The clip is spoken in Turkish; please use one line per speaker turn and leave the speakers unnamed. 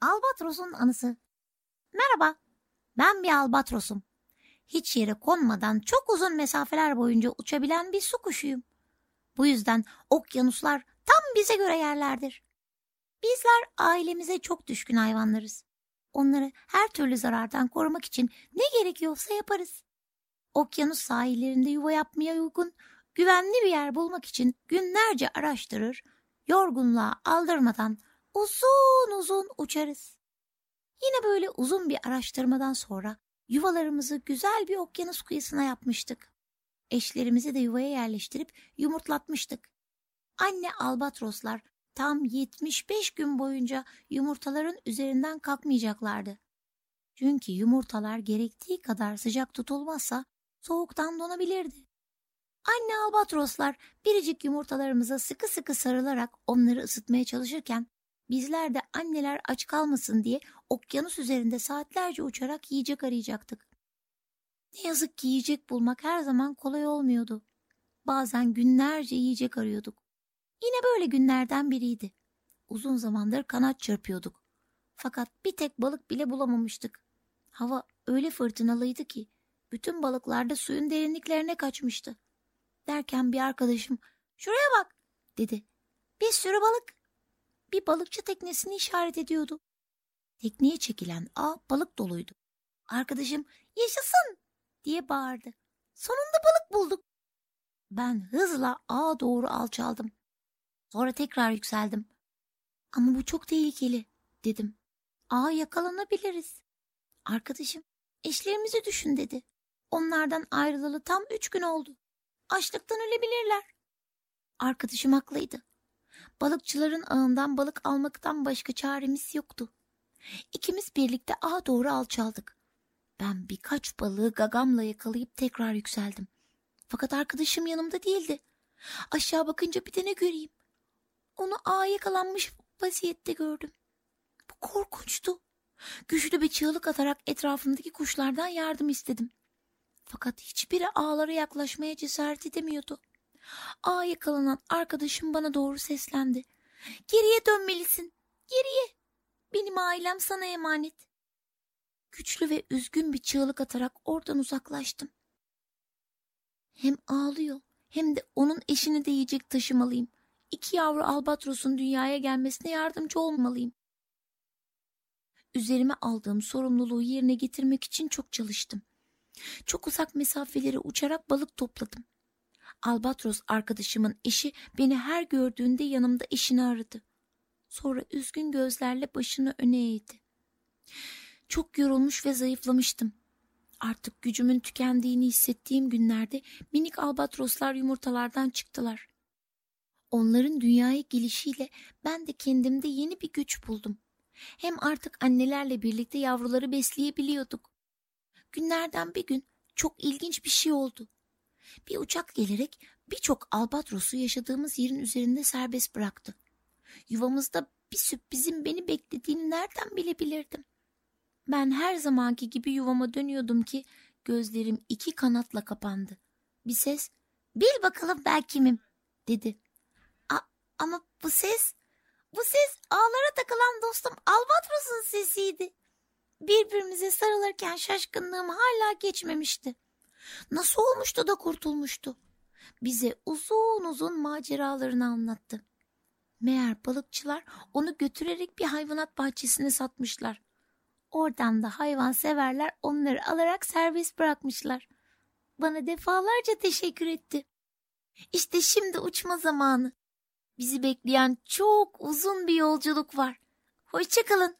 Albatros'un anısı. Merhaba, ben bir albatrosum. Hiç yere konmadan çok uzun mesafeler boyunca uçabilen bir su kuşuyum. Bu yüzden okyanuslar tam bize göre yerlerdir. Bizler ailemize çok düşkün hayvanlarız. Onları her türlü zarardan korumak için ne gerekiyorsa yaparız. Okyanus sahillerinde yuva yapmaya uygun, güvenli bir yer bulmak için günlerce araştırır, yorgunluğa aldırmadan uzun uzun uçarız. Yine böyle uzun bir araştırmadan sonra yuvalarımızı güzel bir okyanus kıyısına yapmıştık. Eşlerimizi de yuvaya yerleştirip yumurtlatmıştık. Anne albatroslar tam 75 gün boyunca yumurtaların üzerinden kalkmayacaklardı. Çünkü yumurtalar gerektiği kadar sıcak tutulmazsa soğuktan donabilirdi. Anne albatroslar biricik yumurtalarımıza sıkı sıkı sarılarak onları ısıtmaya çalışırken bizler de anneler aç kalmasın diye okyanus üzerinde saatlerce uçarak yiyecek arayacaktık. Ne yazık ki yiyecek bulmak her zaman kolay olmuyordu. Bazen günlerce yiyecek arıyorduk. Yine böyle günlerden biriydi. Uzun zamandır kanat çırpıyorduk. Fakat bir tek balık bile bulamamıştık. Hava öyle fırtınalıydı ki bütün balıklar da suyun derinliklerine kaçmıştı. Derken bir arkadaşım şuraya bak dedi. Bir sürü balık. Bir balıkçı teknesini işaret ediyordu. Tekneye çekilen ağ balık doluydu. Arkadaşım yaşasın diye bağırdı. Sonunda balık bulduk. Ben hızla ağa doğru alçaldım. Sonra tekrar yükseldim. Ama bu çok tehlikeli dedim. Ağa yakalanabiliriz. Arkadaşım eşlerimizi düşün dedi. Onlardan ayrılalı tam üç gün oldu. Açlıktan ölebilirler. Arkadaşım haklıydı. Balıkçıların ağından balık almaktan başka çaremiz yoktu. İkimiz birlikte ağa doğru alçaldık. Ben birkaç balığı gagamla yakalayıp tekrar yükseldim. Fakat arkadaşım yanımda değildi. Aşağı bakınca bir de göreyim? Onu ağa yakalanmış vaziyette gördüm. Bu korkunçtu. Güçlü bir çığlık atarak etrafımdaki kuşlardan yardım istedim. Fakat hiçbiri ağlara yaklaşmaya cesaret edemiyordu. Ağa yakalanan arkadaşım bana doğru seslendi. Geriye dönmelisin. Geriye. Benim ailem sana emanet. Güçlü ve üzgün bir çığlık atarak oradan uzaklaştım. Hem ağlıyor hem de onun eşini de yiyecek taşımalıyım. İki yavru albatrosun dünyaya gelmesine yardımcı olmalıyım. Üzerime aldığım sorumluluğu yerine getirmek için çok çalıştım. Çok uzak mesafeleri uçarak balık topladım. Albatros arkadaşımın eşi beni her gördüğünde yanımda eşini aradı. Sonra üzgün gözlerle başını öne eğdi. Çok yorulmuş ve zayıflamıştım. Artık gücümün tükendiğini hissettiğim günlerde minik albatroslar yumurtalardan çıktılar. Onların dünyaya gelişiyle ben de kendimde yeni bir güç buldum. Hem artık annelerle birlikte yavruları besleyebiliyorduk. Günlerden bir gün çok ilginç bir şey oldu. Bir uçak gelerek birçok albatrosu yaşadığımız yerin üzerinde serbest bıraktı. Yuvamızda bir sürprizin beni beklediğini nereden bilebilirdim? Ben her zamanki gibi yuvama dönüyordum ki gözlerim iki kanatla kapandı. Bir ses, bil bakalım ben kimim dedi. A ama bu ses, bu ses ağlara takılan dostum Albatros'un sesiydi. Birbirimize sarılırken şaşkınlığım hala geçmemişti. Nasıl olmuştu da kurtulmuştu? Bize uzun uzun maceralarını anlattı. Meğer balıkçılar onu götürerek bir hayvanat bahçesine satmışlar. Oradan da hayvan severler onları alarak serbest bırakmışlar. Bana defalarca teşekkür etti. İşte şimdi uçma zamanı. Bizi bekleyen çok uzun bir yolculuk var. Hoşçakalın.